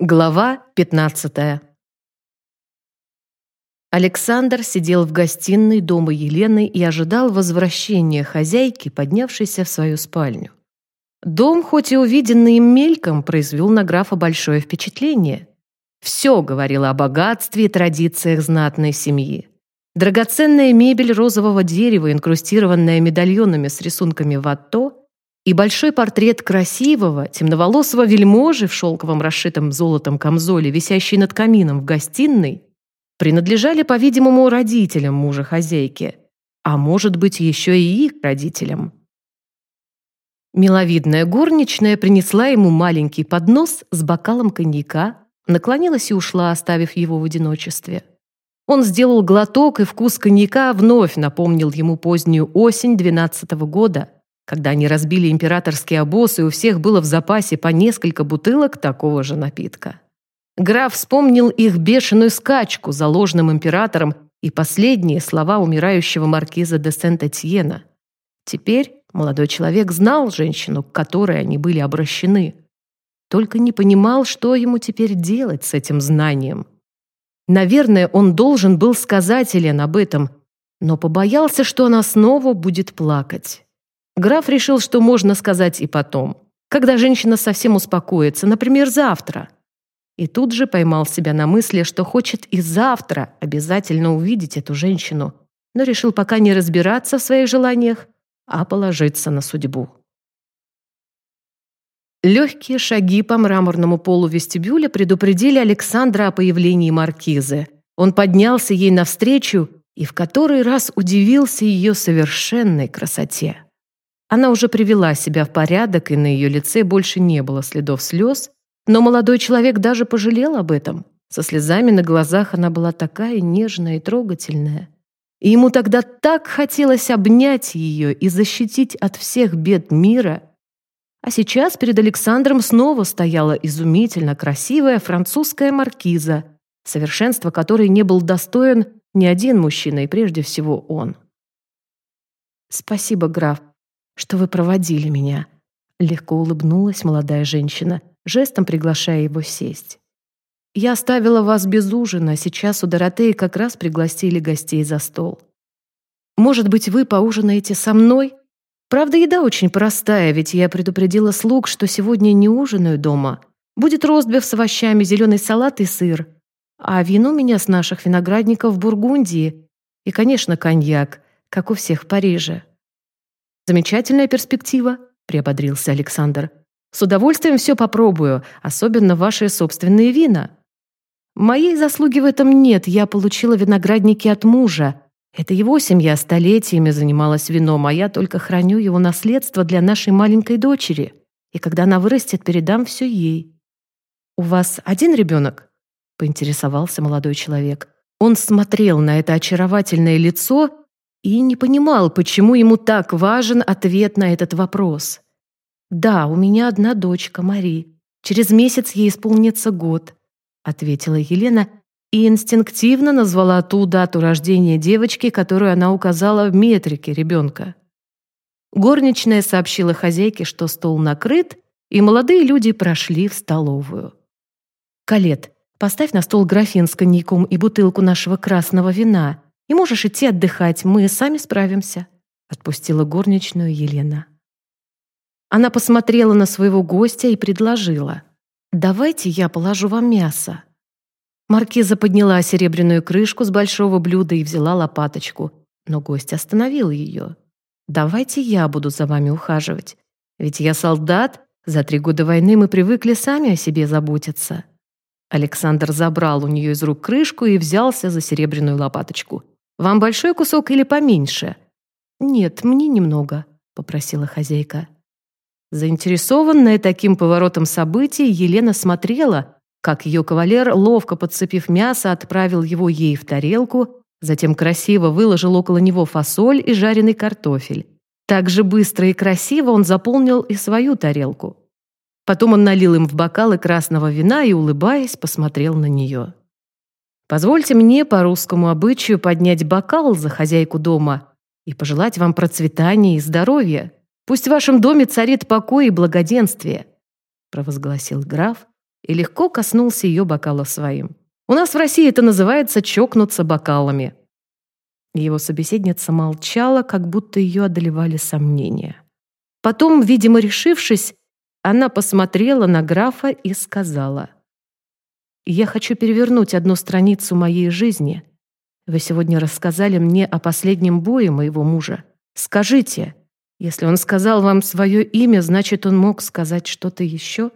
Глава 15 Александр сидел в гостиной дома Елены и ожидал возвращения хозяйки, поднявшейся в свою спальню. Дом, хоть и увиденный им мельком, произвел на графа большое впечатление. Все говорило о богатстве и традициях знатной семьи. Драгоценная мебель розового дерева, инкрустированная медальонами с рисунками ватто, и большой портрет красивого, темноволосого вельможи в шелковом расшитом золотом камзоле, висящий над камином в гостиной, принадлежали, по-видимому, родителям мужа хозяйки, а может быть, еще и их родителям. Миловидная горничная принесла ему маленький поднос с бокалом коньяка, наклонилась и ушла, оставив его в одиночестве. Он сделал глоток, и вкус коньяка вновь напомнил ему позднюю осень двенадцатого года – когда они разбили императорский обоз, и у всех было в запасе по несколько бутылок такого же напитка. Граф вспомнил их бешеную скачку за ложным императором и последние слова умирающего маркиза де Сент-Этьена. Теперь молодой человек знал женщину, к которой они были обращены. Только не понимал, что ему теперь делать с этим знанием. Наверное, он должен был сказать Элен об этом, но побоялся, что она снова будет плакать. Граф решил, что можно сказать и потом, когда женщина совсем успокоится, например, завтра. И тут же поймал себя на мысли, что хочет и завтра обязательно увидеть эту женщину, но решил пока не разбираться в своих желаниях, а положиться на судьбу. Легкие шаги по мраморному полу вестибюля предупредили Александра о появлении маркизы. Он поднялся ей навстречу и в который раз удивился ее совершенной красоте. Она уже привела себя в порядок, и на ее лице больше не было следов слез, но молодой человек даже пожалел об этом. Со слезами на глазах она была такая нежная и трогательная. И ему тогда так хотелось обнять ее и защитить от всех бед мира. А сейчас перед Александром снова стояла изумительно красивая французская маркиза, совершенство которой не был достоин ни один мужчина, и прежде всего он. «Спасибо, граф», что вы проводили меня», — легко улыбнулась молодая женщина, жестом приглашая его сесть. «Я оставила вас без ужина, сейчас у Доротеи как раз пригласили гостей за стол. Может быть, вы поужинаете со мной? Правда, еда очень простая, ведь я предупредила слуг, что сегодня не ужинаю дома. Будет ростбиф с овощами, зеленый салат и сыр. А вино у меня с наших виноградников в Бургундии. И, конечно, коньяк, как у всех в Париже». «Замечательная перспектива», — приободрился Александр. «С удовольствием все попробую, особенно ваши собственные вина». «Моей заслуги в этом нет, я получила виноградники от мужа. Это его семья столетиями занималась вином, а я только храню его наследство для нашей маленькой дочери. И когда она вырастет, передам все ей». «У вас один ребенок?» — поинтересовался молодой человек. Он смотрел на это очаровательное лицо и не понимал, почему ему так важен ответ на этот вопрос. «Да, у меня одна дочка, Мари. Через месяц ей исполнится год», — ответила Елена и инстинктивно назвала ту дату рождения девочки, которую она указала в метрике ребенка. Горничная сообщила хозяйке, что стол накрыт, и молодые люди прошли в столовую. «Калет, поставь на стол графин с коньяком и бутылку нашего красного вина», и можешь идти отдыхать, мы сами справимся», — отпустила горничную Елена. Она посмотрела на своего гостя и предложила. «Давайте я положу вам мясо». Маркиза подняла серебряную крышку с большого блюда и взяла лопаточку, но гость остановил ее. «Давайте я буду за вами ухаживать. Ведь я солдат, за три года войны мы привыкли сами о себе заботиться». Александр забрал у нее из рук крышку и взялся за серебряную лопаточку. Вам большой кусок или поменьше?» «Нет, мне немного», — попросила хозяйка. Заинтересованная таким поворотом событий, Елена смотрела, как ее кавалер, ловко подцепив мясо, отправил его ей в тарелку, затем красиво выложил около него фасоль и жареный картофель. Так же быстро и красиво он заполнил и свою тарелку. Потом он налил им в бокалы красного вина и, улыбаясь, посмотрел на нее. Позвольте мне по русскому обычаю поднять бокал за хозяйку дома и пожелать вам процветания и здоровья. Пусть в вашем доме царит покой и благоденствие», провозгласил граф и легко коснулся ее бокала своим. «У нас в России это называется чокнуться бокалами». Его собеседница молчала, как будто ее одолевали сомнения. Потом, видимо, решившись, она посмотрела на графа и сказала, «Я хочу перевернуть одну страницу моей жизни. Вы сегодня рассказали мне о последнем бое моего мужа. Скажите, если он сказал вам свое имя, значит, он мог сказать что-то еще?»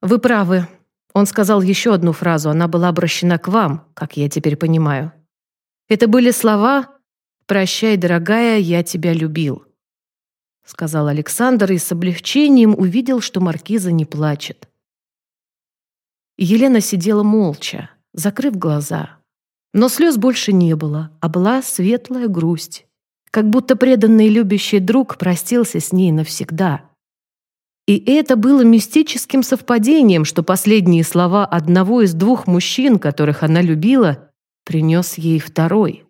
«Вы правы. Он сказал еще одну фразу, она была обращена к вам, как я теперь понимаю. Это были слова «Прощай, дорогая, я тебя любил» сказал Александр и с облегчением увидел, что маркиза не плачет. Елена сидела молча, закрыв глаза. Но слез больше не было, а была светлая грусть. Как будто преданный любящий друг простился с ней навсегда. И это было мистическим совпадением, что последние слова одного из двух мужчин, которых она любила, принес ей второй.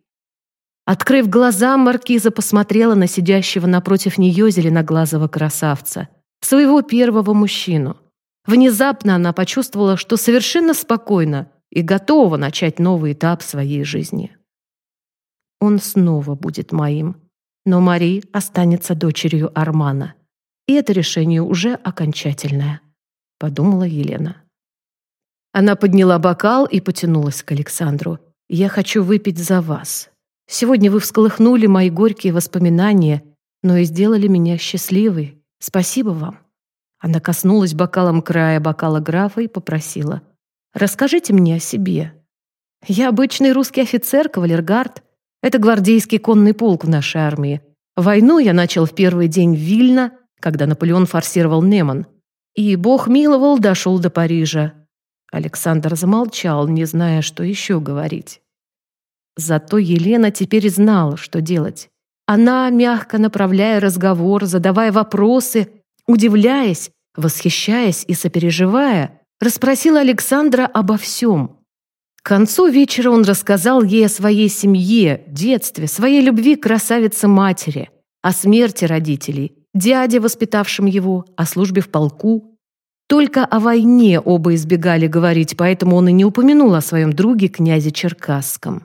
Открыв глаза, маркиза посмотрела на сидящего напротив нее зеленоглазого красавца, своего первого мужчину. Внезапно она почувствовала, что совершенно спокойно и готова начать новый этап своей жизни. Он снова будет моим, но Мари останется дочерью Армана. И это решение уже окончательное, подумала Елена. Она подняла бокал и потянулась к Александру. «Я хочу выпить за вас», Сегодня вы всколыхнули мои горькие воспоминания, но и сделали меня счастливой. Спасибо вам». Она коснулась бокалом края бокала графа и попросила. «Расскажите мне о себе. Я обычный русский офицер, кавалергард. Это гвардейский конный полк в нашей армии. Войну я начал в первый день в Вильно, когда Наполеон форсировал Неман. И, бог миловал, дошел до Парижа». Александр замолчал, не зная, что еще говорить. Зато Елена теперь знала, что делать. Она, мягко направляя разговор, задавая вопросы, удивляясь, восхищаясь и сопереживая, расспросила Александра обо всем. К концу вечера он рассказал ей о своей семье, детстве, своей любви к красавице-матери, о смерти родителей, дяде, воспитавшем его, о службе в полку. Только о войне оба избегали говорить, поэтому он и не упомянул о своем друге, князе Черкасском.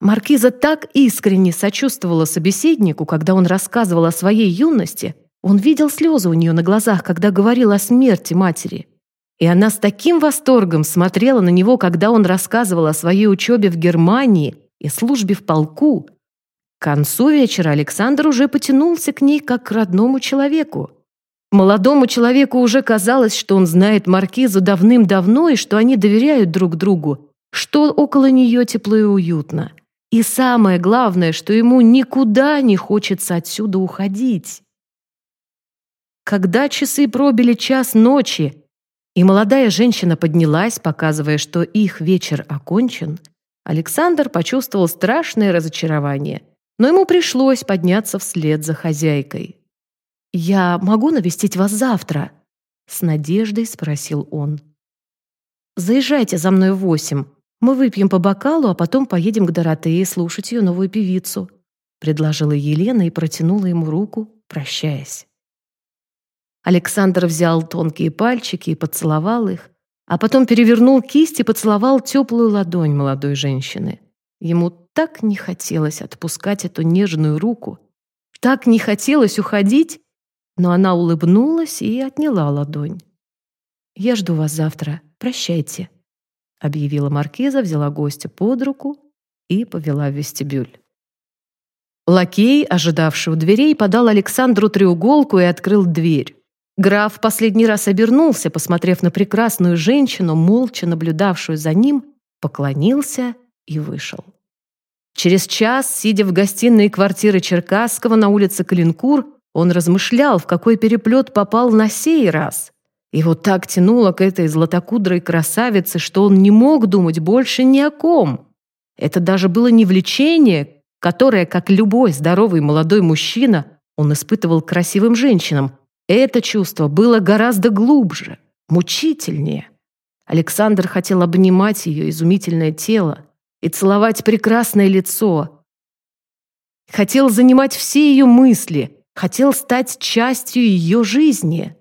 Маркиза так искренне сочувствовала собеседнику, когда он рассказывал о своей юности. Он видел слезы у нее на глазах, когда говорил о смерти матери. И она с таким восторгом смотрела на него, когда он рассказывал о своей учебе в Германии и службе в полку. К концу вечера Александр уже потянулся к ней как к родному человеку. Молодому человеку уже казалось, что он знает Маркизу давным-давно и что они доверяют друг другу, что около нее тепло и уютно. И самое главное, что ему никуда не хочется отсюда уходить. Когда часы пробили час ночи, и молодая женщина поднялась, показывая, что их вечер окончен, Александр почувствовал страшное разочарование, но ему пришлось подняться вслед за хозяйкой. «Я могу навестить вас завтра?» — с надеждой спросил он. «Заезжайте за мной в восемь. Мы выпьем по бокалу, а потом поедем к Доротее слушать ее новую певицу», предложила Елена и протянула ему руку, прощаясь. Александр взял тонкие пальчики и поцеловал их, а потом перевернул кисть и поцеловал теплую ладонь молодой женщины. Ему так не хотелось отпускать эту нежную руку, так не хотелось уходить, но она улыбнулась и отняла ладонь. «Я жду вас завтра. Прощайте», объявила маркиза, взяла гостя под руку и повела в вестибюль. Лакей, ожидавший у дверей, подал Александру треуголку и открыл дверь. Граф последний раз обернулся, посмотрев на прекрасную женщину, молча наблюдавшую за ним, поклонился и вышел. Через час, сидя в гостиной квартиры Черкасского на улице Калинкур, он размышлял, в какой переплет попал на сей раз. Его так тянуло к этой златокудрой красавице, что он не мог думать больше ни о ком. Это даже было не влечение, которое, как любой здоровый молодой мужчина, он испытывал к красивым женщинам. Это чувство было гораздо глубже, мучительнее. Александр хотел обнимать ее изумительное тело и целовать прекрасное лицо. Хотел занимать все ее мысли, хотел стать частью ее жизни.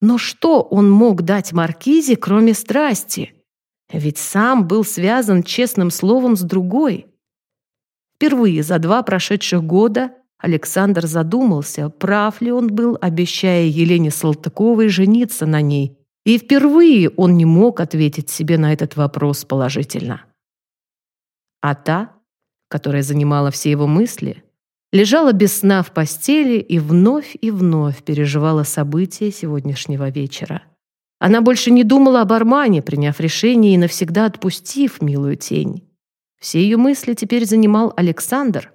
Но что он мог дать Маркизе, кроме страсти? Ведь сам был связан честным словом с другой. Впервые за два прошедших года Александр задумался, прав ли он был, обещая Елене Салтыковой жениться на ней. И впервые он не мог ответить себе на этот вопрос положительно. А та, которая занимала все его мысли, лежала без сна в постели и вновь и вновь переживала события сегодняшнего вечера. Она больше не думала об Армане, приняв решение и навсегда отпустив милую тень. Все ее мысли теперь занимал Александр.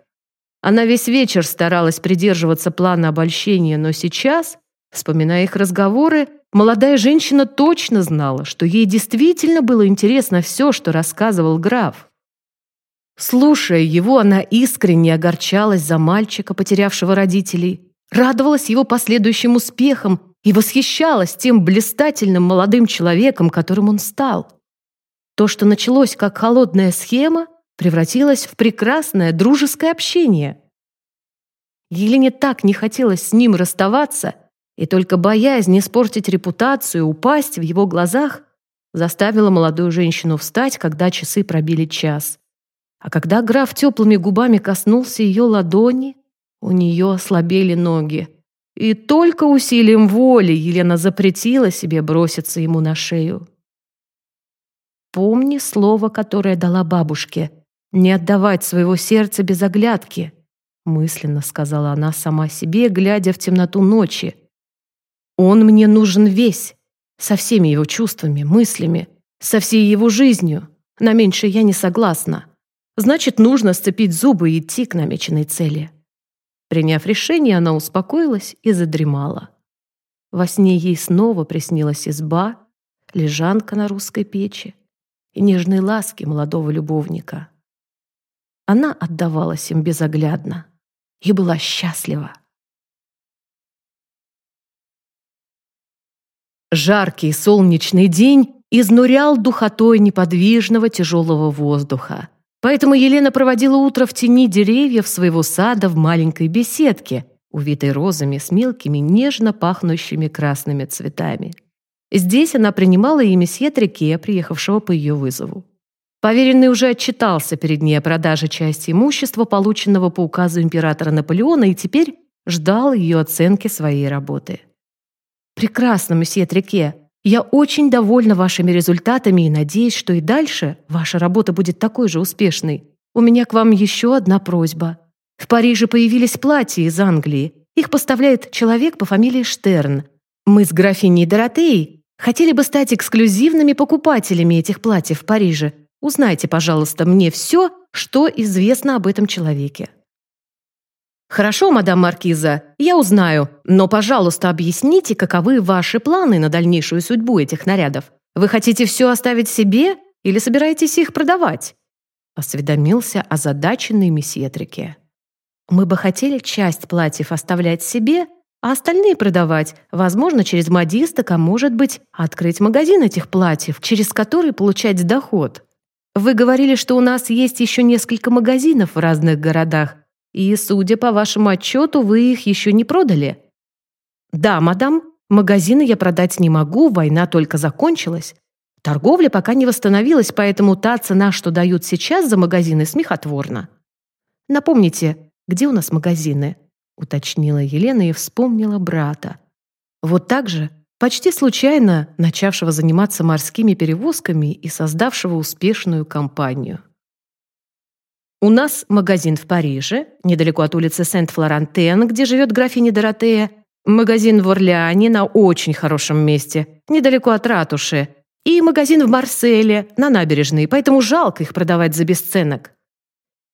Она весь вечер старалась придерживаться плана обольщения, но сейчас, вспоминая их разговоры, молодая женщина точно знала, что ей действительно было интересно все, что рассказывал граф. Слушая его, она искренне огорчалась за мальчика, потерявшего родителей, радовалась его последующим успехам и восхищалась тем блистательным молодым человеком, которым он стал. То, что началось как холодная схема, превратилось в прекрасное дружеское общение. Елене так не хотелось с ним расставаться, и только боязнь испортить репутацию, упасть в его глазах, заставила молодую женщину встать, когда часы пробили час. А когда граф теплыми губами коснулся ее ладони, у нее ослабели ноги. И только усилием воли Елена запретила себе броситься ему на шею. «Помни слово, которое дала бабушке. Не отдавать своего сердца без оглядки», мысленно сказала она сама себе, глядя в темноту ночи. «Он мне нужен весь, со всеми его чувствами, мыслями, со всей его жизнью. На меньшее я не согласна». Значит, нужно сцепить зубы и идти к намеченной цели. Приняв решение, она успокоилась и задремала. Во сне ей снова приснилась изба, лежанка на русской печи и нежные ласки молодого любовника. Она отдавалась им безоглядно и была счастлива. Жаркий солнечный день изнурял духотой неподвижного тяжелого воздуха. Поэтому Елена проводила утро в тени деревьев своего сада в маленькой беседке, увитой розами с мелкими, нежно пахнущими красными цветами. Здесь она принимала и месье приехавшего по ее вызову. Поверенный уже отчитался перед ней о продаже части имущества, полученного по указу императора Наполеона, и теперь ждал ее оценки своей работы. «Прекрасно, месье Трике. Я очень довольна вашими результатами и надеюсь, что и дальше ваша работа будет такой же успешной. У меня к вам еще одна просьба. В Париже появились платья из Англии. Их поставляет человек по фамилии Штерн. Мы с графиней Доротеей хотели бы стать эксклюзивными покупателями этих платьев в Париже. Узнайте, пожалуйста, мне все, что известно об этом человеке. «Хорошо, мадам Маркиза, я узнаю, но, пожалуйста, объясните, каковы ваши планы на дальнейшую судьбу этих нарядов. Вы хотите все оставить себе или собираетесь их продавать?» Осведомился озадаченный месье Трике. «Мы бы хотели часть платьев оставлять себе, а остальные продавать, возможно, через модисток, а может быть, открыть магазин этих платьев, через который получать доход. Вы говорили, что у нас есть еще несколько магазинов в разных городах, и, судя по вашему отчету, вы их еще не продали. Да, мадам, магазины я продать не могу, война только закончилась. Торговля пока не восстановилась, поэтому та цена, что дают сейчас за магазины, смехотворна. Напомните, где у нас магазины? Уточнила Елена и вспомнила брата. Вот так же, почти случайно начавшего заниматься морскими перевозками и создавшего успешную компанию. У нас магазин в Париже, недалеко от улицы Сент-Флорантен, где живет графиня Доротея, магазин в Орлеане на очень хорошем месте, недалеко от ратуши, и магазин в Марселе, на набережной, поэтому жалко их продавать за бесценок.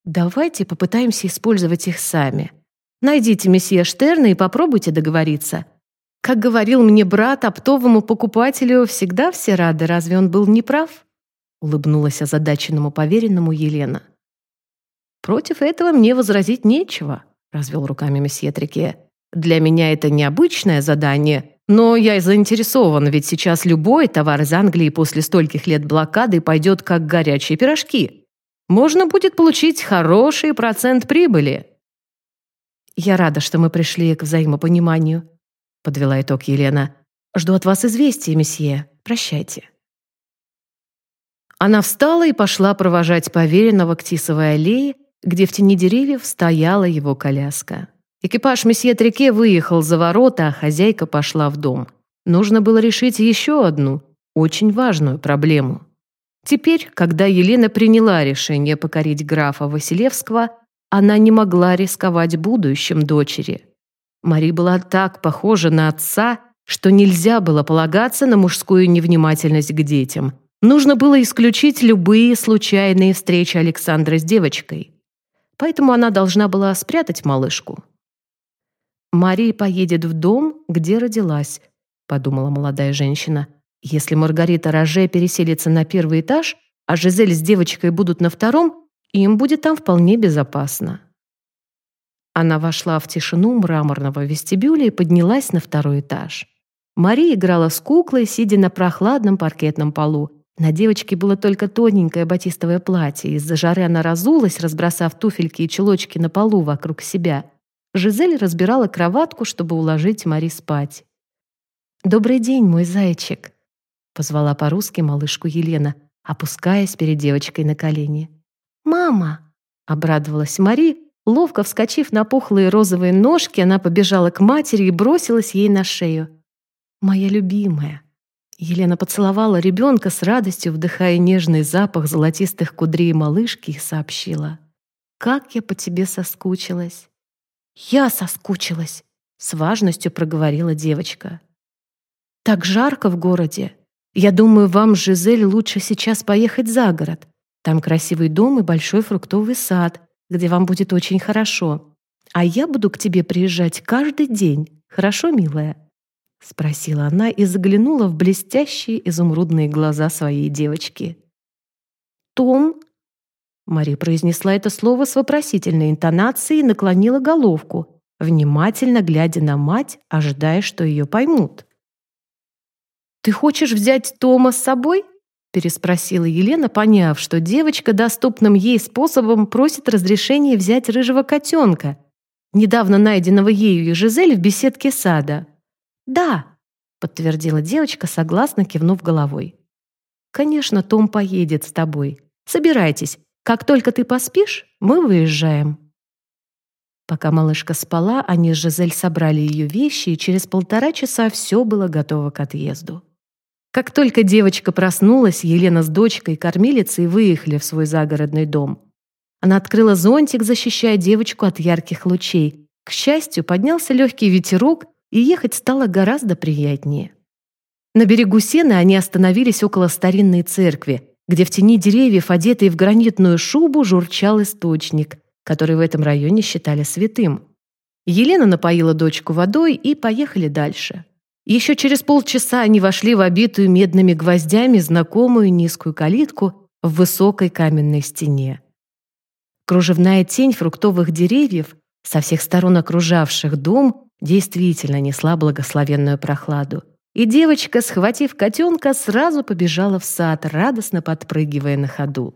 Давайте попытаемся использовать их сами. Найдите месье Штерна и попробуйте договориться. Как говорил мне брат, оптовому покупателю всегда все рады, разве он был неправ? Улыбнулась озадаченному поверенному Елена. «Против этого мне возразить нечего», — развел руками месье Трике. «Для меня это необычное задание, но я заинтересован, ведь сейчас любой товар из Англии после стольких лет блокады пойдет как горячие пирожки. Можно будет получить хороший процент прибыли». «Я рада, что мы пришли к взаимопониманию», — подвела итог Елена. Жду от вас известия, месье. Прощайте». Она встала и пошла провожать поверенного к Тисовой аллее, где в тени деревьев стояла его коляска. Экипаж месье Трике выехал за ворота, а хозяйка пошла в дом. Нужно было решить еще одну, очень важную проблему. Теперь, когда Елена приняла решение покорить графа Василевского, она не могла рисковать будущим дочери. Мари была так похожа на отца, что нельзя было полагаться на мужскую невнимательность к детям. Нужно было исключить любые случайные встречи Александра с девочкой. Поэтому она должна была спрятать малышку. «Мария поедет в дом, где родилась», — подумала молодая женщина. «Если Маргарита Роже переселится на первый этаж, а Жизель с девочкой будут на втором, им будет там вполне безопасно. Она вошла в тишину мраморного вестибюля и поднялась на второй этаж. Мария играла с куклой, сидя на прохладном паркетном полу. На девочке было только тоненькое батистовое платье. Из-за жары она разулась, разбросав туфельки и чулочки на полу вокруг себя. Жизель разбирала кроватку, чтобы уложить Мари спать. «Добрый день, мой зайчик», — позвала по-русски малышку Елена, опускаясь перед девочкой на колени. «Мама!» — обрадовалась Мари. Ловко вскочив на пухлые розовые ножки, она побежала к матери и бросилась ей на шею. «Моя любимая!» Елена поцеловала ребенка с радостью, вдыхая нежный запах золотистых кудрей малышки и сообщила. «Как я по тебе соскучилась!» «Я соскучилась!» — с важностью проговорила девочка. «Так жарко в городе. Я думаю, вам, Жизель, лучше сейчас поехать за город. Там красивый дом и большой фруктовый сад, где вам будет очень хорошо. А я буду к тебе приезжать каждый день. Хорошо, милая?» Спросила она и заглянула в блестящие изумрудные глаза своей девочки. «Том?» Мари произнесла это слово с вопросительной интонацией и наклонила головку, внимательно глядя на мать, ожидая, что ее поймут. «Ты хочешь взять Тома с собой?» Переспросила Елена, поняв, что девочка доступным ей способом просит разрешения взять рыжего котенка, недавно найденного ею и Жизель в беседке сада. «Да», — подтвердила девочка, согласно кивнув головой. «Конечно, Том поедет с тобой. Собирайтесь. Как только ты поспишь, мы выезжаем». Пока малышка спала, они с Жизель собрали ее вещи, и через полтора часа все было готово к отъезду. Как только девочка проснулась, Елена с дочкой, кормилицей выехали в свой загородный дом. Она открыла зонтик, защищая девочку от ярких лучей. К счастью, поднялся легкий ветерок, и ехать стало гораздо приятнее. На берегу Сены они остановились около старинной церкви, где в тени деревьев, одетый в гранитную шубу, журчал источник, который в этом районе считали святым. Елена напоила дочку водой и поехали дальше. Еще через полчаса они вошли в обитую медными гвоздями знакомую низкую калитку в высокой каменной стене. Кружевная тень фруктовых деревьев, со всех сторон окружавших дом, действительно несла благословенную прохладу. И девочка, схватив котенка, сразу побежала в сад, радостно подпрыгивая на ходу.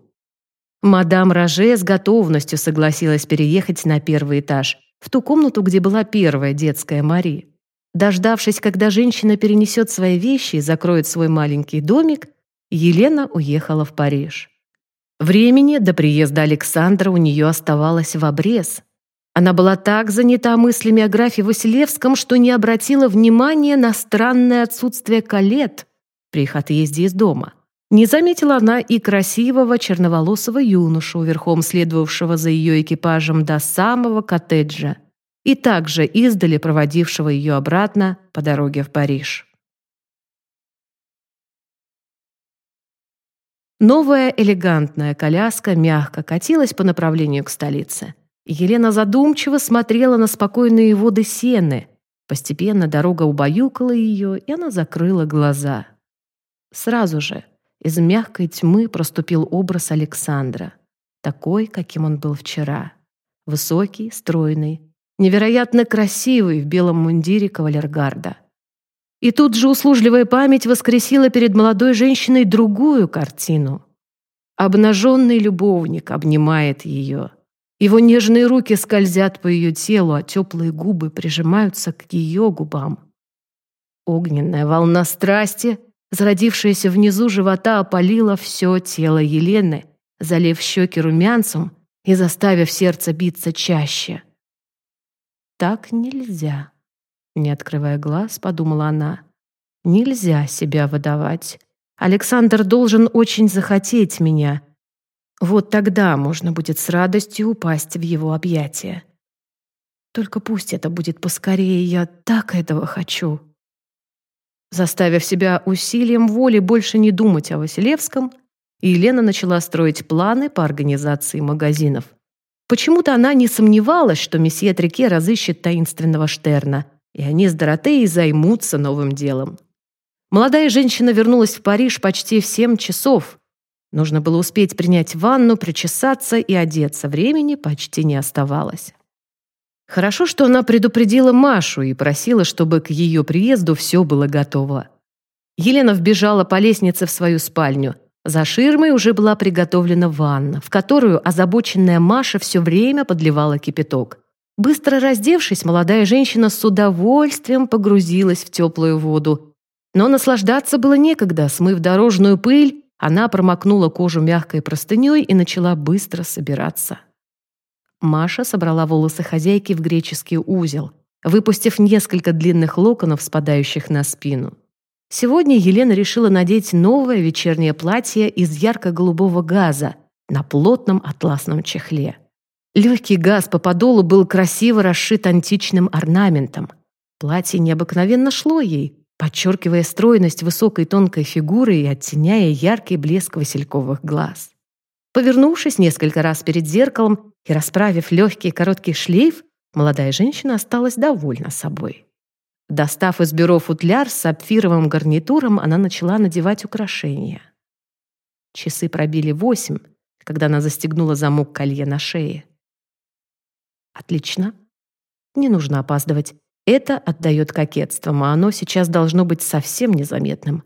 Мадам Роже с готовностью согласилась переехать на первый этаж, в ту комнату, где была первая детская Мари. Дождавшись, когда женщина перенесет свои вещи и закроет свой маленький домик, Елена уехала в Париж. Времени до приезда Александра у нее оставалось в обрез. Она была так занята мыслями о графе Василевском, что не обратила внимания на странное отсутствие колет при их отъезде из дома. Не заметила она и красивого черноволосого юношу, верхом следовавшего за ее экипажем до самого коттеджа, и также издали проводившего ее обратно по дороге в Париж. Новая элегантная коляска мягко катилась по направлению к столице. Елена задумчиво смотрела на спокойные воды Сены. Постепенно дорога убаюкала ее, и она закрыла глаза. Сразу же из мягкой тьмы проступил образ Александра, такой, каким он был вчера. Высокий, стройный, невероятно красивый в белом мундире кавалергарда. И тут же услужливая память воскресила перед молодой женщиной другую картину. Обнаженный любовник обнимает ее. Его нежные руки скользят по ее телу, а теплые губы прижимаются к ее губам. Огненная волна страсти, зародившаяся внизу живота, опалила все тело Елены, залив щеки румянцем и заставив сердце биться чаще. «Так нельзя», — не открывая глаз, подумала она. «Нельзя себя выдавать. Александр должен очень захотеть меня. Вот тогда можно будет с радостью упасть в его объятия. Только пусть это будет поскорее, я так этого хочу». Заставив себя усилием воли больше не думать о Василевском, Елена начала строить планы по организации магазинов. Почему-то она не сомневалась, что месье Трике разыщет таинственного Штерна, и они с Доротеей займутся новым делом. Молодая женщина вернулась в Париж почти в семь часов. Нужно было успеть принять ванну, причесаться и одеться. Времени почти не оставалось. Хорошо, что она предупредила Машу и просила, чтобы к ее приезду все было готово. Елена вбежала по лестнице в свою спальню. За ширмой уже была приготовлена ванна, в которую озабоченная Маша все время подливала кипяток. Быстро раздевшись, молодая женщина с удовольствием погрузилась в теплую воду. Но наслаждаться было некогда. Смыв дорожную пыль, она промокнула кожу мягкой простыней и начала быстро собираться. Маша собрала волосы хозяйки в греческий узел, выпустив несколько длинных локонов, спадающих на спину. Сегодня Елена решила надеть новое вечернее платье из ярко-голубого газа на плотном атласном чехле. Легкий газ по подолу был красиво расшит античным орнаментом. Платье необыкновенно шло ей, подчеркивая стройность высокой тонкой фигуры и оттеняя яркий блеск васильковых глаз. Повернувшись несколько раз перед зеркалом и расправив легкий короткий шлейф, молодая женщина осталась довольна собой. Достав из бюро футляр с сапфировым гарнитуром, она начала надевать украшения. Часы пробили восемь, когда она застегнула замок колье на шее. Отлично. Не нужно опаздывать. Это отдает кокетством, а оно сейчас должно быть совсем незаметным,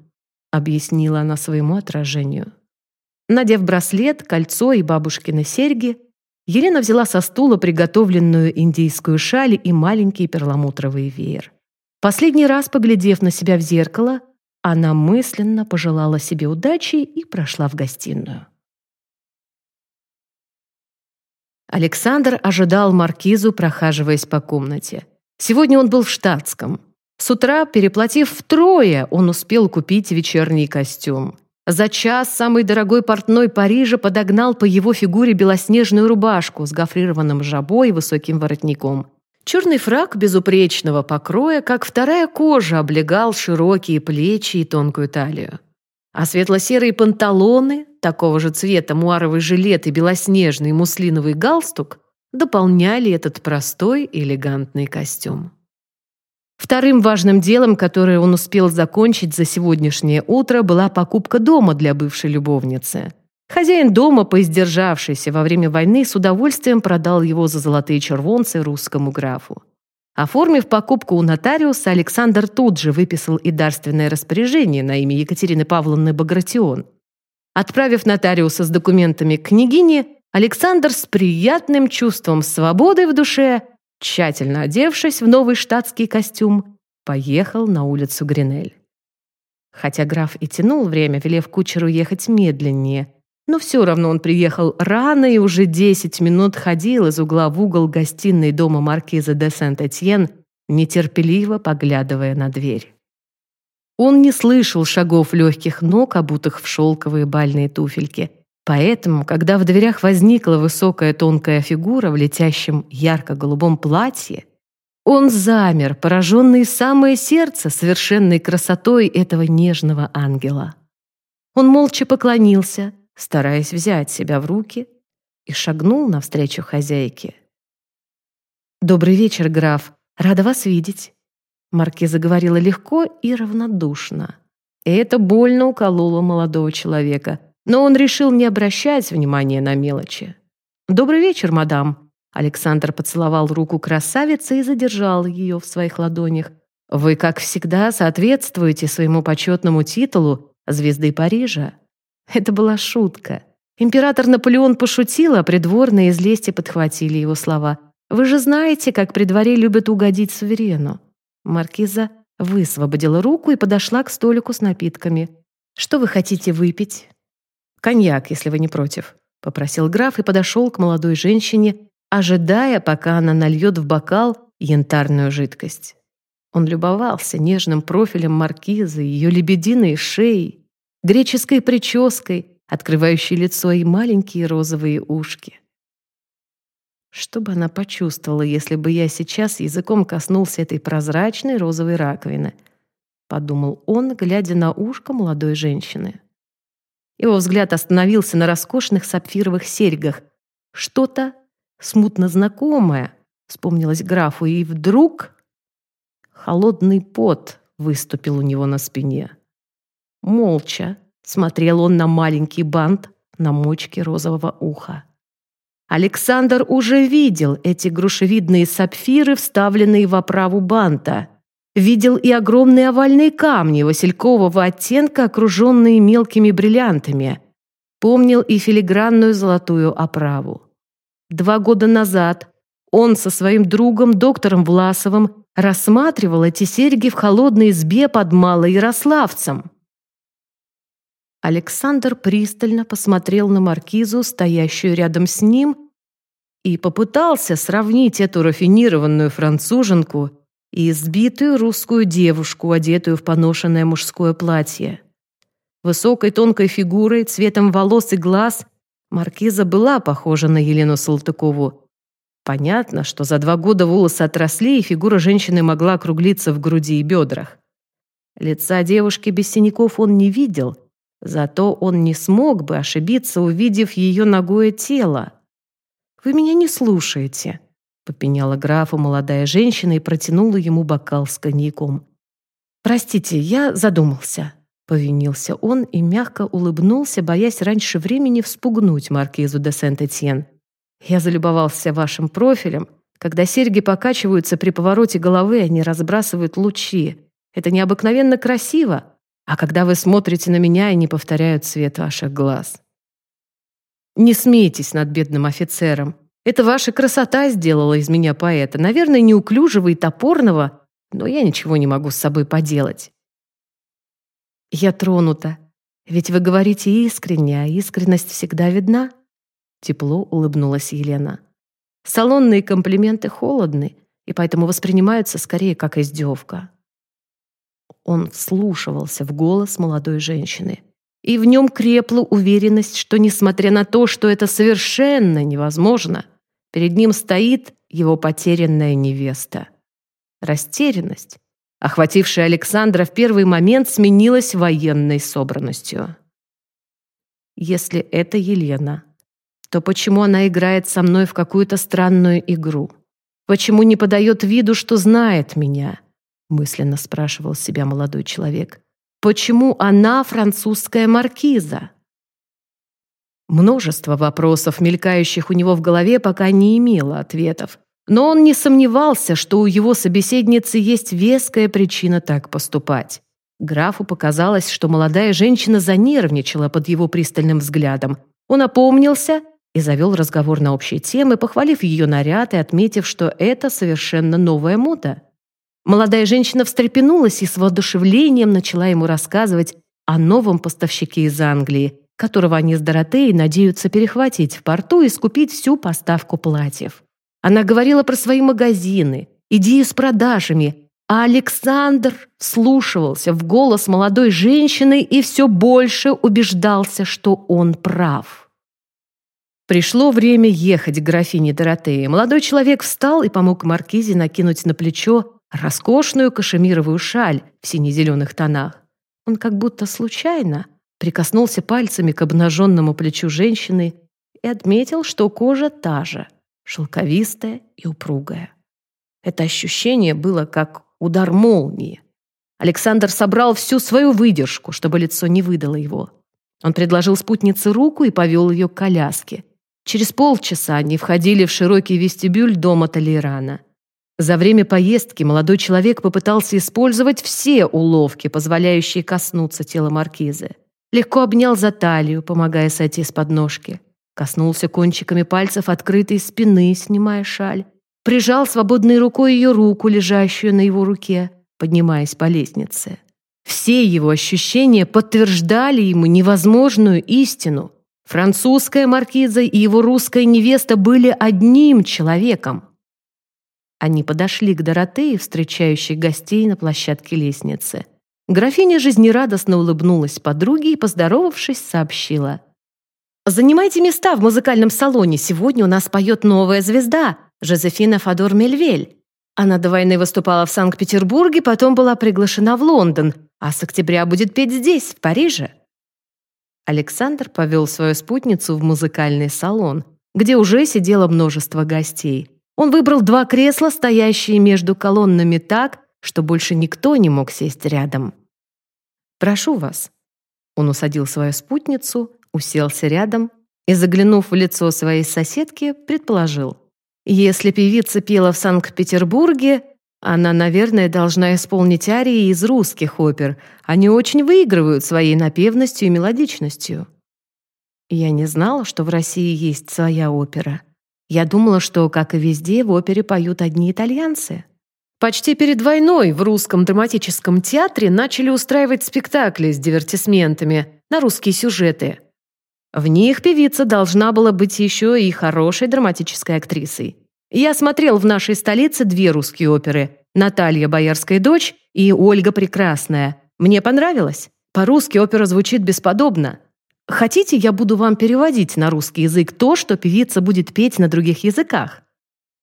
объяснила она своему отражению. Надев браслет, кольцо и бабушкины серьги, Елена взяла со стула приготовленную индийскую шаль и маленький перламутровый веер. Последний раз, поглядев на себя в зеркало, она мысленно пожелала себе удачи и прошла в гостиную. Александр ожидал маркизу, прохаживаясь по комнате. Сегодня он был в штатском. С утра, переплатив втрое, он успел купить вечерний костюм. За час самый дорогой портной Парижа подогнал по его фигуре белоснежную рубашку с гофрированным жабой и высоким воротником. Черный фраг безупречного покроя, как вторая кожа, облегал широкие плечи и тонкую талию. А светло-серые панталоны, такого же цвета муаровый жилет и белоснежный муслиновый галстук дополняли этот простой элегантный костюм. Вторым важным делом, которое он успел закончить за сегодняшнее утро, была покупка дома для бывшей любовницы. Хозяин дома, поиздержавшийся во время войны, с удовольствием продал его за золотые червонцы русскому графу. Оформив покупку у нотариуса, Александр тут же выписал и дарственное распоряжение на имя Екатерины Павловны Багратион. Отправив нотариуса с документами к княгине, Александр с приятным чувством свободы в душе тщательно одевшись в новый штатский костюм, поехал на улицу Гринель. Хотя граф и тянул время, велев кучеру ехать медленнее, но все равно он приехал рано и уже десять минут ходил из угла в угол гостиной дома маркиза де Сент-Этьен, нетерпеливо поглядывая на дверь. Он не слышал шагов легких ног, обутых в шелковые бальные туфельки, Поэтому, когда в дверях возникла высокая тонкая фигура в летящем ярко-голубом платье, он замер, пораженный самое сердце совершенной красотой этого нежного ангела. Он молча поклонился, стараясь взять себя в руки, и шагнул навстречу хозяйке. «Добрый вечер, граф. Рада вас видеть». Маркиза говорила легко и равнодушно. И это больно укололо молодого человека — но он решил не обращать внимания на мелочи. «Добрый вечер, мадам!» Александр поцеловал руку красавицы и задержал ее в своих ладонях. «Вы, как всегда, соответствуете своему почетному титулу звезды Парижа». Это была шутка. Император Наполеон пошутил, а придворные из лести подхватили его слова. «Вы же знаете, как при дворе любят угодить суверену». Маркиза Высвободила руку и подошла к столику с напитками. «Что вы хотите выпить?» «Коньяк, если вы не против», — попросил граф и подошел к молодой женщине, ожидая, пока она нальет в бокал янтарную жидкость. Он любовался нежным профилем маркизы, ее лебединой шеей, греческой прической, открывающей лицо и маленькие розовые ушки. Что бы она почувствовала, если бы я сейчас языком коснулся этой прозрачной розовой раковины? Подумал он, глядя на ушко молодой женщины. Его взгляд остановился на роскошных сапфировых серьгах. Что-то смутно знакомое вспомнилось графу, и вдруг холодный пот выступил у него на спине. Молча смотрел он на маленький бант на мочке розового уха. Александр уже видел эти грушевидные сапфиры, вставленные в оправу банта. Видел и огромные овальные камни василькового оттенка, окруженные мелкими бриллиантами. Помнил и филигранную золотую оправу. Два года назад он со своим другом, доктором Власовым, рассматривал эти серьги в холодной избе под Малоярославцем. Александр пристально посмотрел на маркизу, стоящую рядом с ним, и попытался сравнить эту рафинированную француженку и избитую русскую девушку, одетую в поношенное мужское платье. Высокой тонкой фигурой, цветом волос и глаз маркиза была похожа на Елену Салтыкову. Понятно, что за два года волосы отросли, и фигура женщины могла округлиться в груди и бедрах. Лица девушки без синяков он не видел — Зато он не смог бы ошибиться, увидев ее ногое тело. «Вы меня не слушаете», — попеняла графу молодая женщина и протянула ему бокал с коньяком. «Простите, я задумался», — повинился он и мягко улыбнулся, боясь раньше времени вспугнуть маркизу де Сент-Этьен. «Я залюбовался вашим профилем. Когда серьги покачиваются при повороте головы, они разбрасывают лучи. Это необыкновенно красиво, а когда вы смотрите на меня и не повторяют цвет ваших глаз. Не смейтесь над бедным офицером. Это ваша красота сделала из меня поэта, наверное, неуклюжего и топорного, но я ничего не могу с собой поделать. Я тронута, ведь вы говорите искренне, а искренность всегда видна. Тепло улыбнулась Елена. Салонные комплименты холодны, и поэтому воспринимаются скорее как издевка. Он вслушивался в голос молодой женщины. И в нем крепла уверенность, что, несмотря на то, что это совершенно невозможно, перед ним стоит его потерянная невеста. Растерянность, охватившая Александра в первый момент, сменилась военной собранностью. Если это Елена, то почему она играет со мной в какую-то странную игру? Почему не подает виду, что знает меня? Мысленно спрашивал себя молодой человек. Почему она французская маркиза? Множество вопросов, мелькающих у него в голове, пока не имело ответов. Но он не сомневался, что у его собеседницы есть веская причина так поступать. Графу показалось, что молодая женщина занервничала под его пристальным взглядом. Он опомнился и завел разговор на общие темы, похвалив ее наряд и отметив, что это совершенно новая мода. Молодая женщина встрепенулась и с воодушевлением начала ему рассказывать о новом поставщике из Англии, которого они с Доротеей надеются перехватить в порту и скупить всю поставку платьев. Она говорила про свои магазины, идею с продажами, а Александр вслушивался в голос молодой женщины и все больше убеждался, что он прав. Пришло время ехать к графине Доротее. Молодой человек встал и помог Маркизе накинуть на плечо роскошную кашемировую шаль в сине-зеленых тонах. Он как будто случайно прикоснулся пальцами к обнаженному плечу женщины и отметил, что кожа та же, шелковистая и упругая. Это ощущение было как удар молнии. Александр собрал всю свою выдержку, чтобы лицо не выдало его. Он предложил спутнице руку и повел ее к коляске. Через полчаса они входили в широкий вестибюль дома Толерана. За время поездки молодой человек попытался использовать все уловки, позволяющие коснуться тела маркизы. Легко обнял за талию, помогая сойти с подножки. Коснулся кончиками пальцев открытой спины, снимая шаль. Прижал свободной рукой ее руку, лежащую на его руке. поднимаясь по лестнице. Все его ощущения подтверждали ему невозможную истину. Французская маркиза и его русская невеста были одним человеком. Они подошли к Доротее, встречающей гостей на площадке лестницы. Графиня жизнерадостно улыбнулась подруге и, поздоровавшись, сообщила. «Занимайте места в музыкальном салоне. Сегодня у нас поет новая звезда, Жозефина Фадор Мельвель. Она до войны выступала в Санкт-Петербурге, потом была приглашена в Лондон, а с октября будет петь здесь, в Париже». Александр повел свою спутницу в музыкальный салон, где уже сидело множество гостей. Он выбрал два кресла, стоящие между колоннами так, что больше никто не мог сесть рядом. «Прошу вас». Он усадил свою спутницу, уселся рядом и, заглянув в лицо своей соседки, предположил. «Если певица пела в Санкт-Петербурге, она, наверное, должна исполнить арии из русских опер. Они очень выигрывают своей напевностью и мелодичностью». Я не знала, что в России есть своя опера. Я думала, что, как и везде, в опере поют одни итальянцы. Почти перед войной в русском драматическом театре начали устраивать спектакли с дивертисментами на русские сюжеты. В них певица должна была быть еще и хорошей драматической актрисой. Я смотрел в нашей столице две русские оперы «Наталья, боярская дочь» и «Ольга прекрасная». Мне понравилось. По-русски опера звучит бесподобно. Хотите, я буду вам переводить на русский язык то, что певица будет петь на других языках?»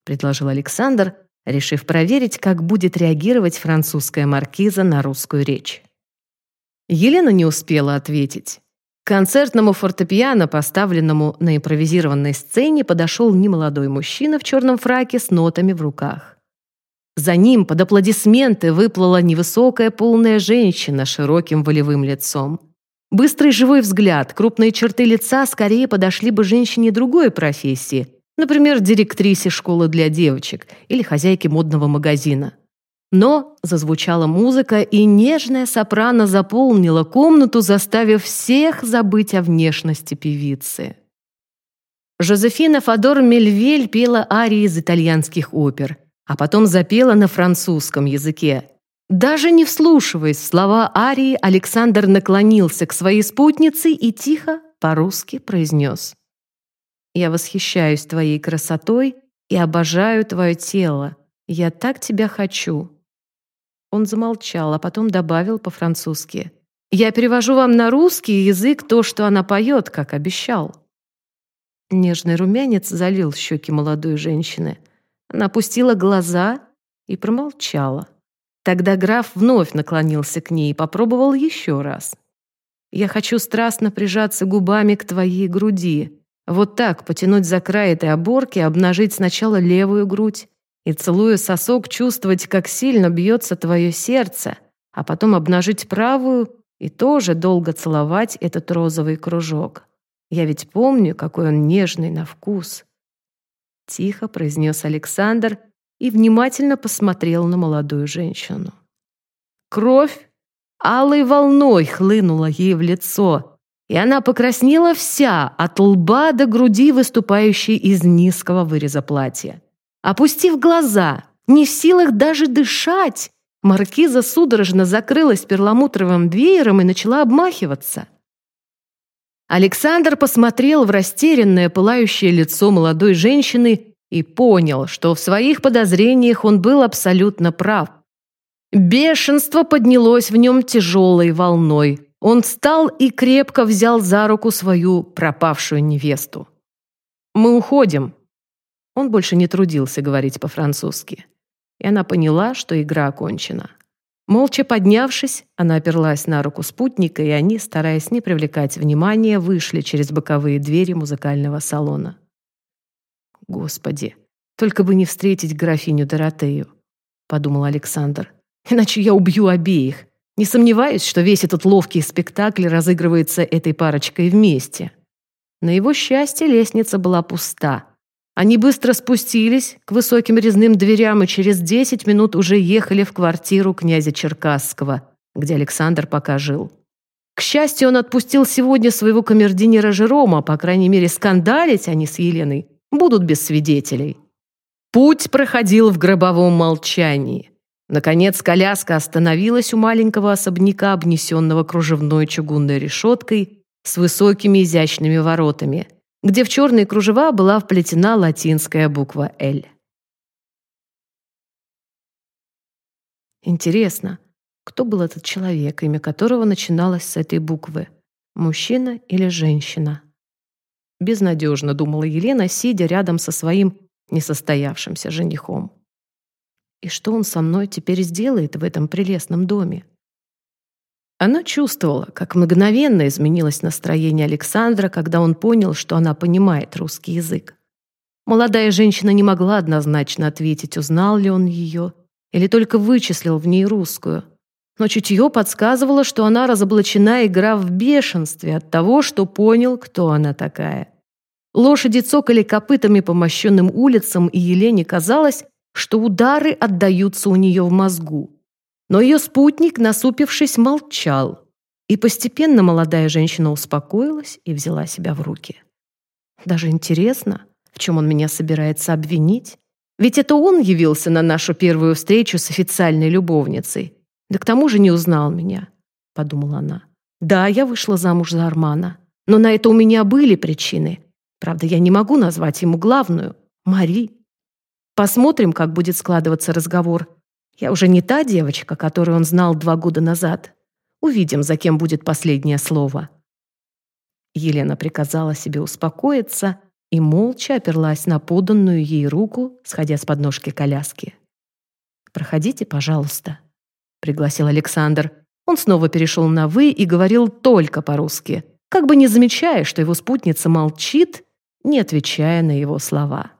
предложил Александр, решив проверить, как будет реагировать французская маркиза на русскую речь. Елена не успела ответить. К концертному фортепиано, поставленному на импровизированной сцене, подошел немолодой мужчина в черном фраке с нотами в руках. За ним под аплодисменты выплыла невысокая полная женщина с широким волевым лицом. Быстрый живой взгляд, крупные черты лица скорее подошли бы женщине другой профессии, Например, директрисе школы для девочек или хозяйке модного магазина. Но зазвучала музыка, и нежная сопрано заполнила комнату, заставив всех забыть о внешности певицы. Жозефина Фадор Мельвель пела арии из итальянских опер, а потом запела на французском языке. Даже не вслушиваясь в слова арии, Александр наклонился к своей спутнице и тихо по-русски произнес – я восхищаюсь твоей красотой и обожаю твое тело. Я так тебя хочу». Он замолчал, а потом добавил по-французски. «Я перевожу вам на русский язык то, что она поет, как обещал». Нежный румянец залил щеки молодой женщины. Она опустила глаза и промолчала. Тогда граф вновь наклонился к ней и попробовал еще раз. «Я хочу страстно прижаться губами к твоей груди. Вот так потянуть за край этой оборки, обнажить сначала левую грудь и, целуя сосок, чувствовать, как сильно бьется твое сердце, а потом обнажить правую и тоже долго целовать этот розовый кружок. Я ведь помню, какой он нежный на вкус. Тихо произнес Александр и внимательно посмотрел на молодую женщину. Кровь алой волной хлынула ей в лицо, и она покраснела вся, от лба до груди, выступающей из низкого выреза платья. Опустив глаза, не в силах даже дышать, маркиза судорожно закрылась перламутровым веером и начала обмахиваться. Александр посмотрел в растерянное, пылающее лицо молодой женщины и понял, что в своих подозрениях он был абсолютно прав. Бешенство поднялось в нем тяжелой волной, он встал и крепко взял за руку свою пропавшую невесту. «Мы уходим». Он больше не трудился говорить по-французски. И она поняла, что игра окончена. Молча поднявшись, она оперлась на руку спутника, и они, стараясь не привлекать внимания, вышли через боковые двери музыкального салона. «Господи, только бы не встретить графиню Доротею», — подумал Александр. «Иначе я убью обеих. Не сомневаюсь, что весь этот ловкий спектакль разыгрывается этой парочкой вместе. На его счастье лестница была пуста. Они быстро спустились к высоким резным дверям и через 10 минут уже ехали в квартиру князя Черкасского, где Александр пока жил. К счастью, он отпустил сегодня своего камердинера Жерома, по крайней мере, скандалить они с Еленой будут без свидетелей. Путь проходил в гробовом молчании. Наконец коляска остановилась у маленького особняка, обнесенного кружевной чугунной решеткой с высокими изящными воротами, где в черные кружева была вплетена латинская буква «Л». Интересно, кто был этот человек, имя которого начиналось с этой буквы? Мужчина или женщина? Безнадежно думала Елена, сидя рядом со своим несостоявшимся женихом. И что он со мной теперь сделает в этом прелестном доме? Она чувствовала, как мгновенно изменилось настроение Александра, когда он понял, что она понимает русский язык. Молодая женщина не могла однозначно ответить, узнал ли он ее, или только вычислил в ней русскую. Но чутье подсказывало, что она разоблачена, игра в бешенстве от того, что понял, кто она такая. Лошади цокали копытами по мощенным улицам, и Елене казалось, что удары отдаются у нее в мозгу. Но ее спутник, насупившись, молчал. И постепенно молодая женщина успокоилась и взяла себя в руки. Даже интересно, в чем он меня собирается обвинить? Ведь это он явился на нашу первую встречу с официальной любовницей. Да к тому же не узнал меня, подумала она. Да, я вышла замуж за Армана, но на это у меня были причины. Правда, я не могу назвать ему главную — Мари. Посмотрим, как будет складываться разговор. Я уже не та девочка, которую он знал два года назад. Увидим, за кем будет последнее слово. Елена приказала себе успокоиться и молча оперлась на поданную ей руку, сходя с подножки коляски. «Проходите, пожалуйста», — пригласил Александр. Он снова перешел на «вы» и говорил только по-русски, как бы не замечая, что его спутница молчит, не отвечая на его слова.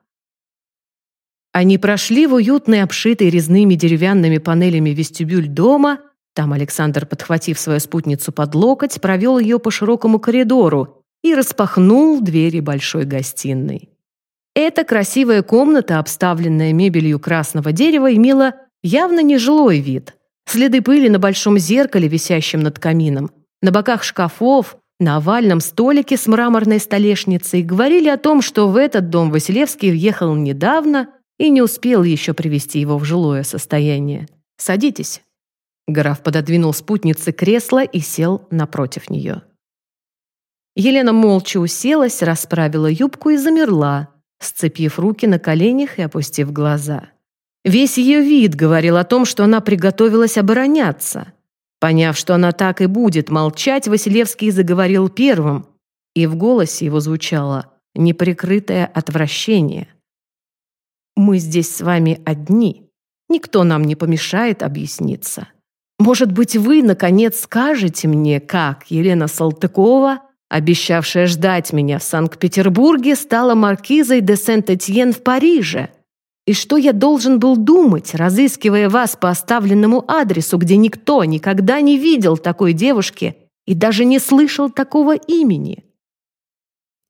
Они прошли в уютный, обшитый резными деревянными панелями вестибюль дома. Там Александр, подхватив свою спутницу под локоть, провел ее по широкому коридору, и распахнул двери большой гостиной. Эта красивая комната, обставленная мебелью красного дерева, имела явно нежилой вид. Следы пыли на большом зеркале, висящем над камином, на боках шкафов, на овальном столике с мраморной столешницей говорили о том, что в этот дом Василевский въехал недавно и не успел еще привести его в жилое состояние. «Садитесь». Граф пододвинул спутнице кресло и сел напротив нее. Елена молча уселась, расправила юбку и замерла, сцепив руки на коленях и опустив глаза. Весь ее вид говорил о том, что она приготовилась обороняться. Поняв, что она так и будет молчать, Василевский заговорил первым, и в голосе его звучало неприкрытое отвращение. «Мы здесь с вами одни. Никто нам не помешает объясниться. Может быть, вы, наконец, скажете мне, как Елена Салтыкова обещавшая ждать меня в Санкт-Петербурге, стала маркизой де Сент-Этьен в Париже. И что я должен был думать, разыскивая вас по оставленному адресу, где никто никогда не видел такой девушки и даже не слышал такого имени?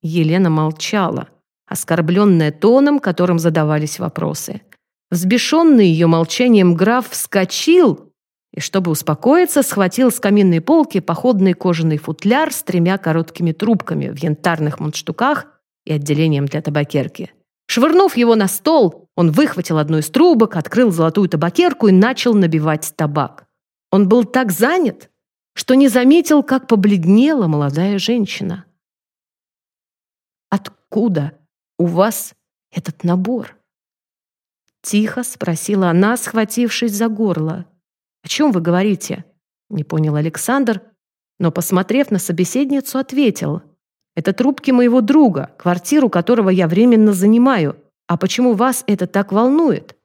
Елена молчала, оскорбленная тоном, которым задавались вопросы. Взбешенный ее молчанием граф вскочил и, чтобы успокоиться, схватил с каминной полки походный кожаный футляр с тремя короткими трубками в янтарных мундштуках и отделением для табакерки. Швырнув его на стол, он выхватил одну из трубок, открыл золотую табакерку и начал набивать табак. Он был так занят, что не заметил, как побледнела молодая женщина. «Откуда у вас этот набор?» Тихо спросила она, схватившись за горло. «О чем вы говорите?» — не понял Александр, но, посмотрев на собеседницу, ответил. «Это трубки моего друга, квартиру которого я временно занимаю. А почему вас это так волнует?»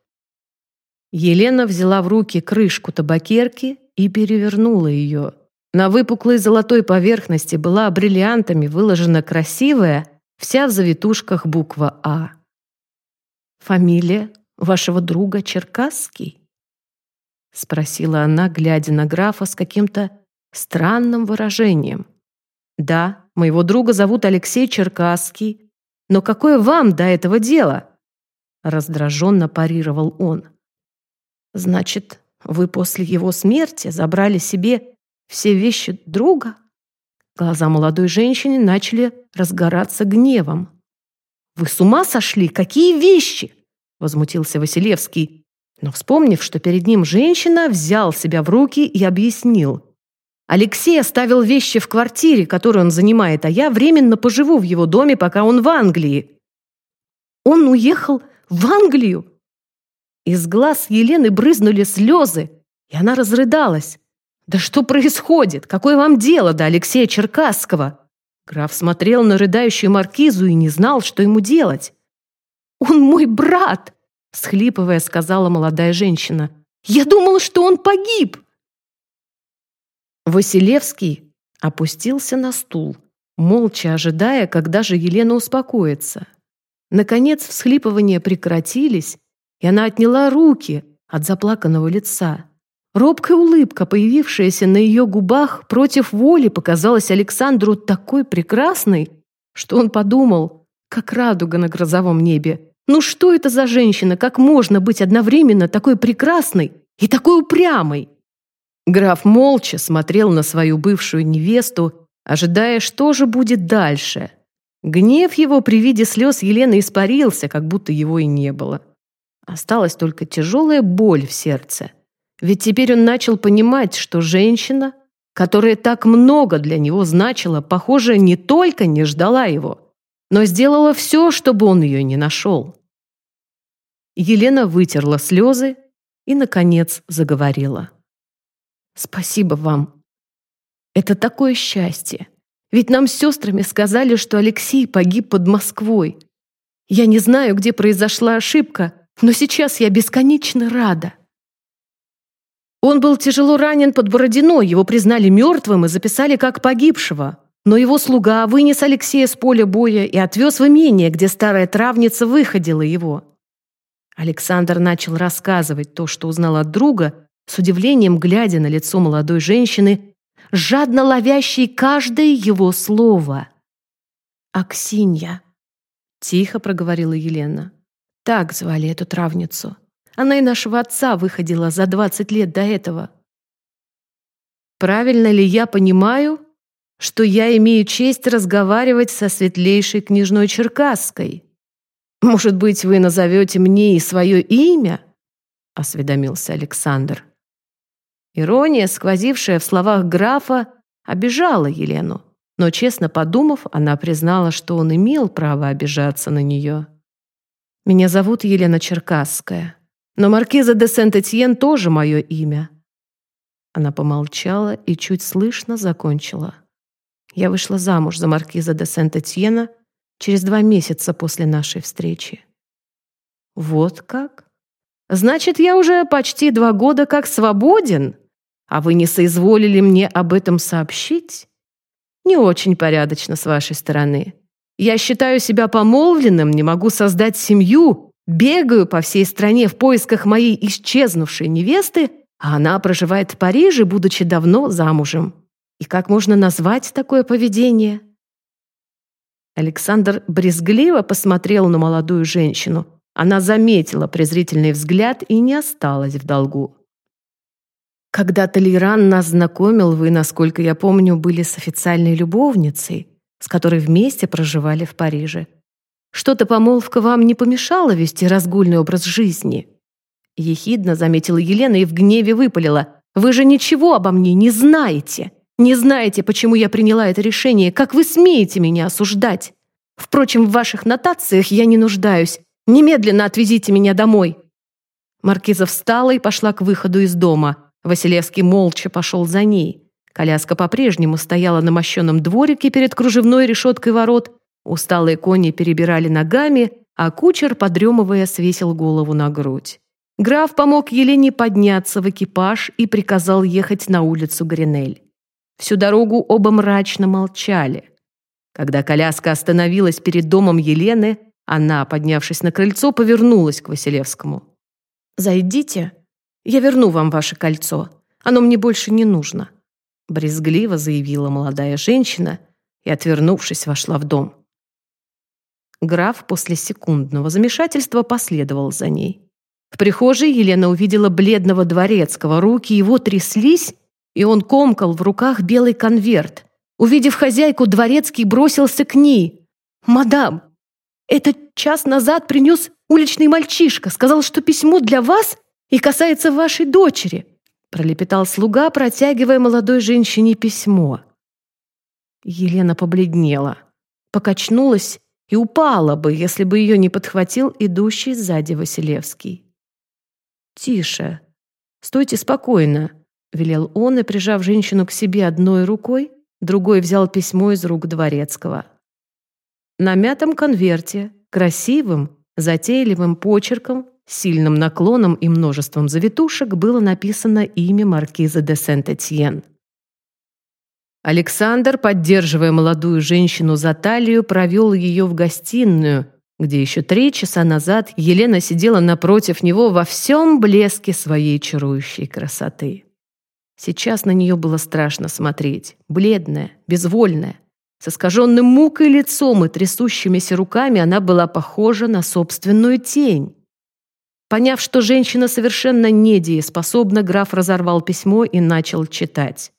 Елена взяла в руки крышку табакерки и перевернула ее. На выпуклой золотой поверхности была бриллиантами выложена красивая, вся в завитушках буква «А». «Фамилия вашего друга Черкасский?» — спросила она, глядя на графа с каким-то странным выражением. «Да, моего друга зовут Алексей Черкасский. Но какое вам до этого дело?» Раздраженно парировал он. «Значит, вы после его смерти забрали себе все вещи друга?» Глаза молодой женщины начали разгораться гневом. «Вы с ума сошли? Какие вещи?» Возмутился Василевский, Но, вспомнив, что перед ним женщина, взял себя в руки и объяснил. «Алексей оставил вещи в квартире, которую он занимает, а я временно поживу в его доме, пока он в Англии». «Он уехал в Англию?» Из глаз Елены брызнули слезы, и она разрыдалась. «Да что происходит? Какое вам дело до Алексея Черкасского?» Граф смотрел на рыдающую маркизу и не знал, что ему делать. «Он мой брат!» — схлипывая, сказала молодая женщина. «Я думала, что он погиб!» Василевский опустился на стул, молча ожидая, когда же Елена успокоится. Наконец всхлипывания прекратились, и она отняла руки от заплаканного лица. Робкая улыбка, появившаяся на ее губах, против воли показалась Александру такой прекрасной, что он подумал, как радуга на грозовом небе. Ну что это за женщина, как можно быть одновременно такой прекрасной и такой упрямой? Граф молча смотрел на свою бывшую невесту, ожидая, что же будет дальше. Гнев его при виде слез Елены испарился, как будто его и не было. Осталась только тяжелая боль в сердце. Ведь теперь он начал понимать, что женщина, которая так много для него значила, похоже, не только не ждала его, но сделала все, чтобы он ее не нашел. Елена вытерла слезы и, наконец, заговорила. «Спасибо вам. Это такое счастье. Ведь нам с сестрами сказали, что Алексей погиб под Москвой. Я не знаю, где произошла ошибка, но сейчас я бесконечно рада. Он был тяжело ранен под Бородино, его признали мертвым и записали как погибшего. Но его слуга вынес Алексея с поля боя и отвез в имение, где старая травница выходила его. Александр начал рассказывать то, что узнал от друга, с удивлением глядя на лицо молодой женщины, жадно ловящей каждое его слово. «Аксинья», — тихо проговорила Елена. Так звали эту травницу. Она и нашего отца выходила за двадцать лет до этого. Правильно ли я понимаю, что я имею честь разговаривать со светлейшей княжной Черкасской? Может быть, вы назовете мне и свое имя? Осведомился Александр. Ирония, сквозившая в словах графа, обижала Елену, но, честно подумав, она признала, что он имел право обижаться на нее. Меня зовут Елена Черкасская, но маркиза де Сент-Этьен тоже мое имя». Она помолчала и чуть слышно закончила. «Я вышла замуж за маркиза де Сент-Этьена через два месяца после нашей встречи». «Вот как? Значит, я уже почти два года как свободен, а вы не соизволили мне об этом сообщить? Не очень порядочно с вашей стороны. Я считаю себя помолвленным, не могу создать семью, бегаю по всей стране в поисках моей исчезнувшей невесты, а она проживает в Париже, будучи давно замужем. И как можно назвать такое поведение? Александр брезгливо посмотрел на молодую женщину. Она заметила презрительный взгляд и не осталась в долгу. Когда Толеран нас знакомил, вы, насколько я помню, были с официальной любовницей с которой вместе проживали в Париже. Что-то помолвка вам не помешала вести разгульный образ жизни?» Ехидно заметила Елена и в гневе выпалила. «Вы же ничего обо мне не знаете! Не знаете, почему я приняла это решение, как вы смеете меня осуждать! Впрочем, в ваших нотациях я не нуждаюсь. Немедленно отвезите меня домой!» Маркиза встала и пошла к выходу из дома. Василевский молча пошел за ней. Коляска по-прежнему стояла на мощенном дворике перед кружевной решеткой ворот, усталые кони перебирали ногами, а кучер, подремывая, свесил голову на грудь. Граф помог Елене подняться в экипаж и приказал ехать на улицу Гринель. Всю дорогу оба мрачно молчали. Когда коляска остановилась перед домом Елены, она, поднявшись на крыльцо, повернулась к Василевскому. «Зайдите, я верну вам ваше кольцо. Оно мне больше не нужно», брезгливо заявила молодая женщина и, отвернувшись, вошла в дом. Граф после секундного замешательства последовал за ней. В прихожей Елена увидела бледного дворецкого, руки его тряслись, и он комкал в руках белый конверт. Увидев хозяйку, дворецкий бросился к ней. «Мадам, этот час назад принес уличный мальчишка, сказал, что письмо для вас и касается вашей дочери», пролепетал слуга, протягивая молодой женщине письмо. Елена побледнела, покачнулась и упала бы, если бы ее не подхватил идущий сзади Василевский. «Тише, стойте спокойно», — велел он и, прижав женщину к себе одной рукой, другой взял письмо из рук дворецкого. На мятом конверте, красивым, затейливым почерком, сильным наклоном и множеством завитушек было написано имя маркиза де Сент-Этьен. Александр, поддерживая молодую женщину за талию, провел ее в гостиную, где еще три часа назад Елена сидела напротив него во всем блеске своей чарующей красоты. Сейчас на нее было страшно смотреть, бледная, безвольная, с искаженным мукой лицом и трясущимися руками она была похожа на собственную тень. Поняв, что женщина совершенно недееспособна, граф разорвал письмо и начал читать.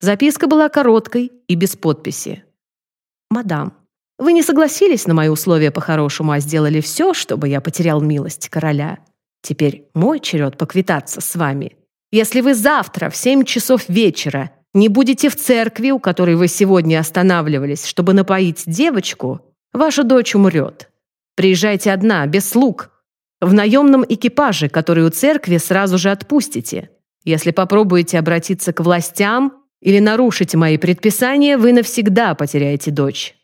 Записка была короткой и без подписи. «Мадам, вы не согласились на мои условия по-хорошему, а сделали все, чтобы я потерял милость короля. Теперь мой черед поквитаться с вами. Если вы завтра в семь часов вечера не будете в церкви, у которой вы сегодня останавливались, чтобы напоить девочку, ваша дочь умрет. Приезжайте одна, без слуг, в наемном экипаже, который у церкви сразу же отпустите. Если попробуете обратиться к властям или нарушите мои предписания, вы навсегда потеряете дочь».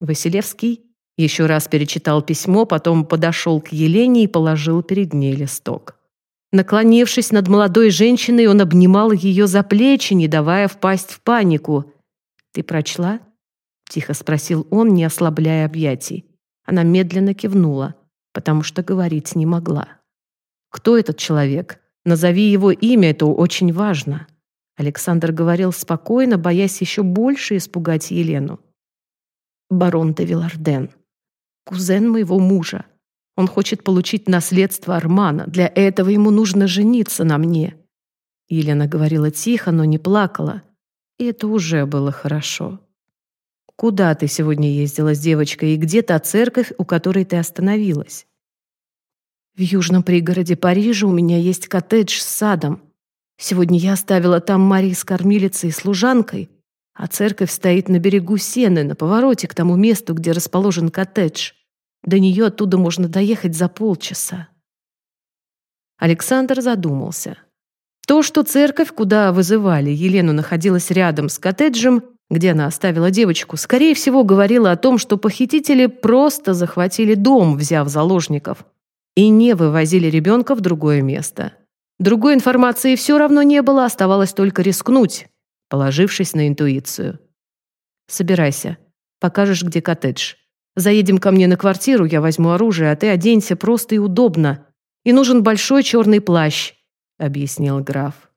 Василевский еще раз перечитал письмо, потом подошел к Елене и положил перед ней листок. Наклонившись над молодой женщиной, он обнимал ее за плечи, не давая впасть в панику. «Ты прочла?» — тихо спросил он, не ослабляя объятий. Она медленно кивнула, потому что говорить не могла. «Кто этот человек? Назови его имя, это очень важно». Александр говорил спокойно, боясь еще больше испугать Елену. «Барон де Виларден, кузен моего мужа. Он хочет получить наследство Армана. Для этого ему нужно жениться на мне». Елена говорила тихо, но не плакала. И это уже было хорошо. «Куда ты сегодня ездила с девочкой и где та церковь, у которой ты остановилась?» «В южном пригороде Парижа у меня есть коттедж с садом. Сегодня я оставила там Мари с кормилицей и служанкой, а церковь стоит на берегу Сены, на повороте к тому месту, где расположен коттедж. До нее оттуда можно доехать за полчаса. Александр задумался. То, что церковь, куда вызывали Елену, находилась рядом с коттеджем, где она оставила девочку, скорее всего, говорило о том, что похитители просто захватили дом, взяв заложников, и не вывозили ребенка в другое место. Другой информации все равно не было, оставалось только рискнуть, положившись на интуицию. «Собирайся. Покажешь, где коттедж. Заедем ко мне на квартиру, я возьму оружие, а ты оденься просто и удобно. И нужен большой черный плащ», — объяснил граф.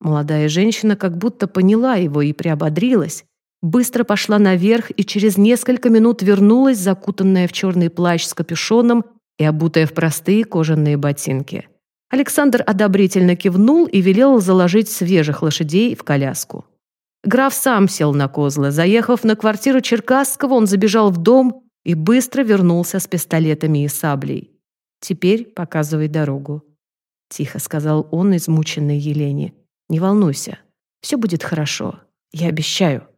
Молодая женщина как будто поняла его и приободрилась. Быстро пошла наверх и через несколько минут вернулась, закутанная в черный плащ с капюшоном и обутая в простые кожаные ботинки. Александр одобрительно кивнул и велел заложить свежих лошадей в коляску. Граф сам сел на козлы. Заехав на квартиру Черкасского, он забежал в дом и быстро вернулся с пистолетами и саблей. «Теперь показывай дорогу», — тихо сказал он измученной Елене. «Не волнуйся, все будет хорошо, я обещаю».